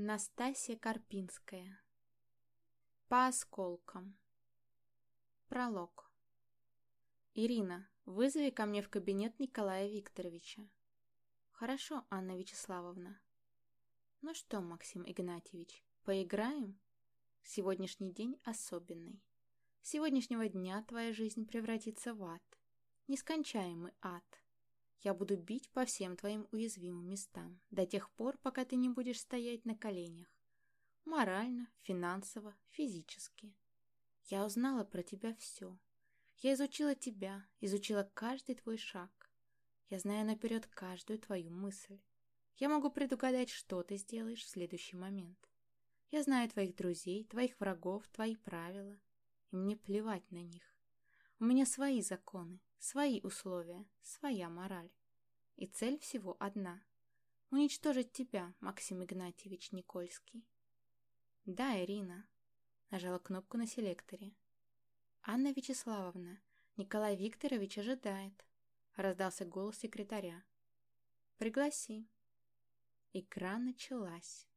Настасья Карпинская. По осколкам. Пролог. Ирина, вызови ко мне в кабинет Николая Викторовича. Хорошо, Анна Вячеславовна. Ну что, Максим Игнатьевич, поиграем? Сегодняшний день особенный. С сегодняшнего дня твоя жизнь превратится в ад. Нескончаемый ад. Я буду бить по всем твоим уязвимым местам, до тех пор, пока ты не будешь стоять на коленях. Морально, финансово, физически. Я узнала про тебя все. Я изучила тебя, изучила каждый твой шаг. Я знаю наперед каждую твою мысль. Я могу предугадать, что ты сделаешь в следующий момент. Я знаю твоих друзей, твоих врагов, твои правила. И мне плевать на них. У меня свои законы, свои условия, своя мораль. И цель всего одна — уничтожить тебя, Максим Игнатьевич Никольский. Да, Ирина. Нажала кнопку на селекторе. Анна Вячеславовна, Николай Викторович ожидает. Раздался голос секретаря. Пригласи. Игра началась.